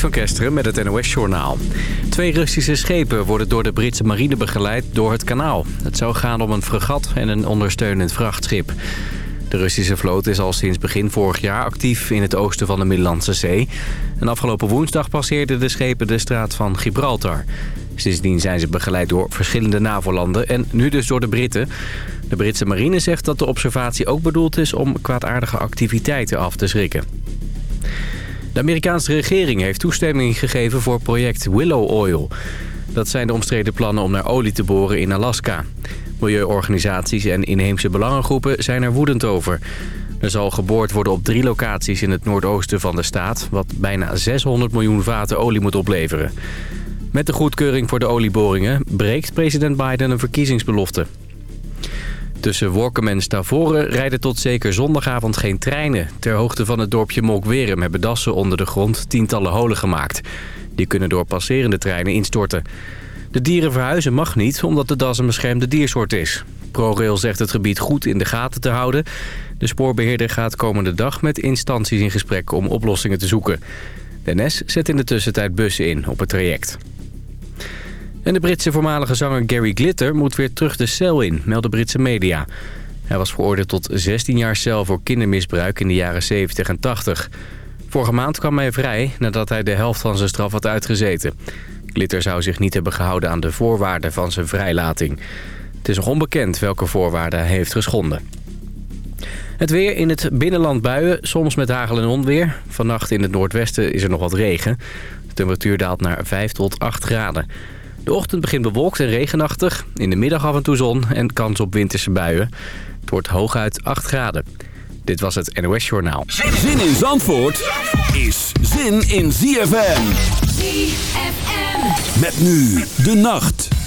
Van Kesteren met het NOS-journaal. Twee Russische schepen worden door de Britse marine begeleid door het kanaal. Het zou gaan om een fregat en een ondersteunend vrachtschip. De Russische vloot is al sinds begin vorig jaar actief in het oosten van de Middellandse Zee. En afgelopen woensdag passeerden de schepen de straat van Gibraltar. Sindsdien zijn ze begeleid door verschillende NAVO-landen en nu dus door de Britten. De Britse marine zegt dat de observatie ook bedoeld is om kwaadaardige activiteiten af te schrikken. De Amerikaanse regering heeft toestemming gegeven voor project Willow Oil. Dat zijn de omstreden plannen om naar olie te boren in Alaska. Milieuorganisaties en inheemse belangengroepen zijn er woedend over. Er zal geboord worden op drie locaties in het noordoosten van de staat... wat bijna 600 miljoen vaten olie moet opleveren. Met de goedkeuring voor de olieboringen breekt president Biden een verkiezingsbelofte. Tussen Workum en Stavoren rijden tot zeker zondagavond geen treinen. Ter hoogte van het dorpje Molkwerum hebben dassen onder de grond tientallen holen gemaakt. Die kunnen door passerende treinen instorten. De dieren verhuizen mag niet, omdat de das een beschermde diersoort is. ProRail zegt het gebied goed in de gaten te houden. De spoorbeheerder gaat komende dag met instanties in gesprek om oplossingen te zoeken. De zet in de tussentijd bussen in op het traject. En de Britse voormalige zanger Gary Glitter moet weer terug de cel in, melden Britse media. Hij was veroordeeld tot 16 jaar cel voor kindermisbruik in de jaren 70 en 80. Vorige maand kwam hij vrij nadat hij de helft van zijn straf had uitgezeten. Glitter zou zich niet hebben gehouden aan de voorwaarden van zijn vrijlating. Het is nog onbekend welke voorwaarden hij heeft geschonden. Het weer in het binnenland buien, soms met hagel en onweer. Vannacht in het noordwesten is er nog wat regen. De temperatuur daalt naar 5 tot 8 graden. De ochtend begint bewolkt en regenachtig. In de middag af en toe zon en kans op winterse buien. Het wordt hooguit 8 graden. Dit was het NOS Journaal. Zin in Zandvoort is zin in ZFM. ZFM. Met nu de nacht.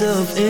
myself in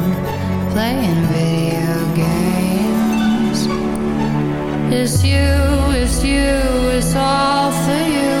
Playing video games. It's you, it's you, it's all for you.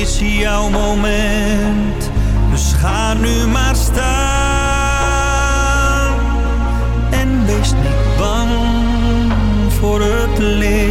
is jouw moment. Dus ga nu maar staan. En wees niet bang voor het leven.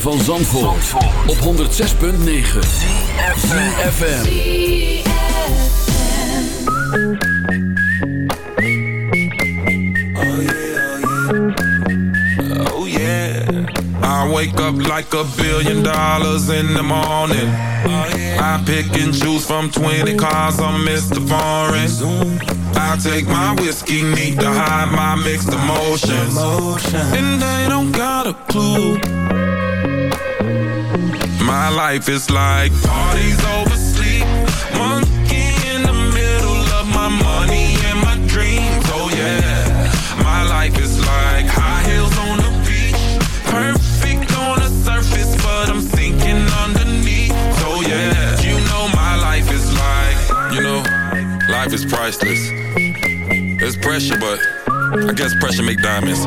van Zandvoort, op 106.9 CFFM oh, yeah, oh, yeah. I wake up like a billion dollars in the morning. I pick and choose from 20 cars I'm Mr. Foreign I take my whiskey, need to hide my mixed emotions. And they don't got a clue my life is like Parties over sleep Monkey in the middle of my money and my dreams. Oh yeah. My life is like high heels on the beach Perfect on the surface But I'm sinking underneath. Oh yeah. You know my life is like You know Life is priceless. It's pressure but I guess pressure make diamonds.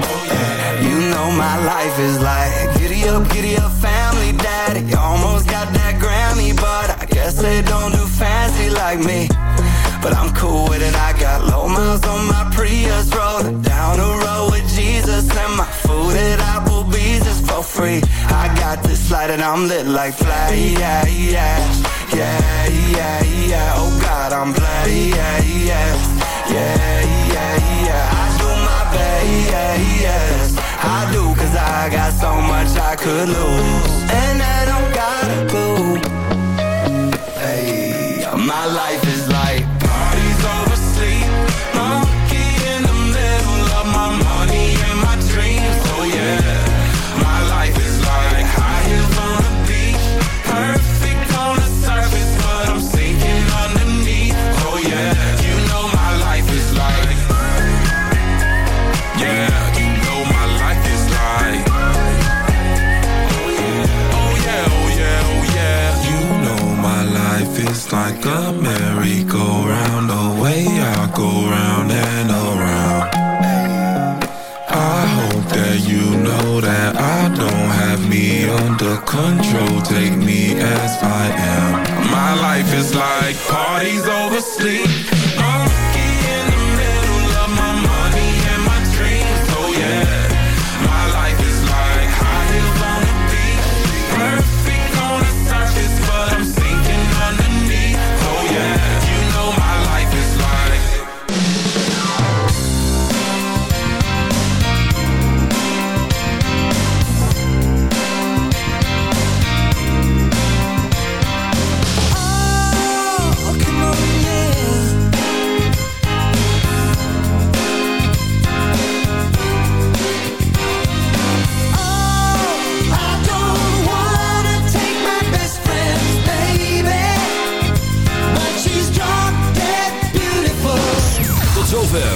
You know my life is like Giddy up, giddy up, family daddy say don't do fancy like me. But I'm cool with it, I got low miles on my Prius Rolling down the road with Jesus And my food at Applebee's is for free. I got this light and I'm lit like fly, yeah, yeah Yeah, yeah, yeah, oh God, I'm bloody, yeah, yeah Yeah, yeah, yeah, I do my best, yeah, yes. I do, cause I got so much I could lose. A merry-go-round. The way I go round and around. I hope that you know that I don't have me under control. Take me as I am. My life is like parties over sleep.